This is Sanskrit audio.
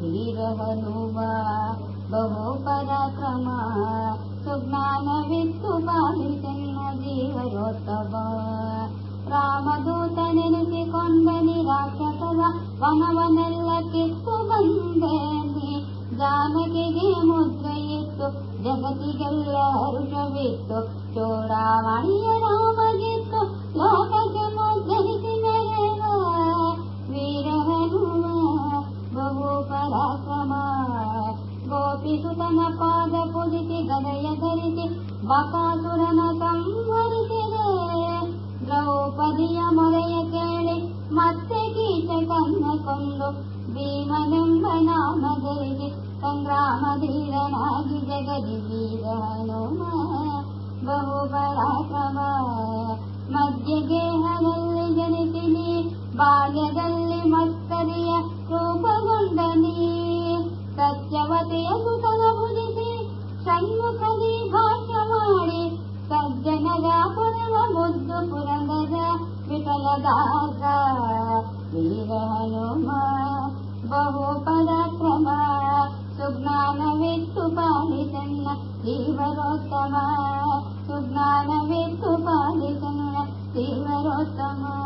वीर हनुमा बहु पराक्रमा सुज्ञानवित्तु पालितन्न जीवरोत्तम ರಾಮದೂತನೆನಿಸಿಕೊಂಡ ನಿರಾಶಕರ ವನವನೆಲ್ಲ ಕಿತ್ತು ಬಂದೇನೆ ಜಾನಕಿಗೆ ಮುದ್ರೆಯಿತ್ತು ಜಗತ್ತಿಗೆಲ್ಲ ಹರುಷವಿತ್ತು ಚೋಡಾವಣಿಯ ಬಹು ಪರಾಕ್ರಮ ಗೋಪಿಸುತನ ಪಾದ ಪುಜಿಸಿ ಗದಯ ಧರಿಸಿ ಬಕಾಸುರನ ಸಂಹರಿಸಿದೆ ದ್ರೌಪದಿಯ ಮೊರೆಯ ಕೇಳಿ ಮತ್ತೆ ಕೀಚಕನ್ನ ಕೊಂದು ಭೀಮನೆಂಬ ನಾಮ ಧರಿಸಿ ಸಂಗ್ರಾಮ ಧೀರನಾಗಿ ಜಗದಿ ವೀರ ಹನುಮ ಬಹು ಪರಾಕ್ರಮ ಮಧ್ಯ ಗೇಹದಲ್ಲಿ पुरन्दर पुरन्ददा विटलदागा हनुम बहु पदात्म सुज्ञानवित्तु पालितन्न दीवरोतमा सुज्ञानवित्तु पालितन्न शिवरोतमा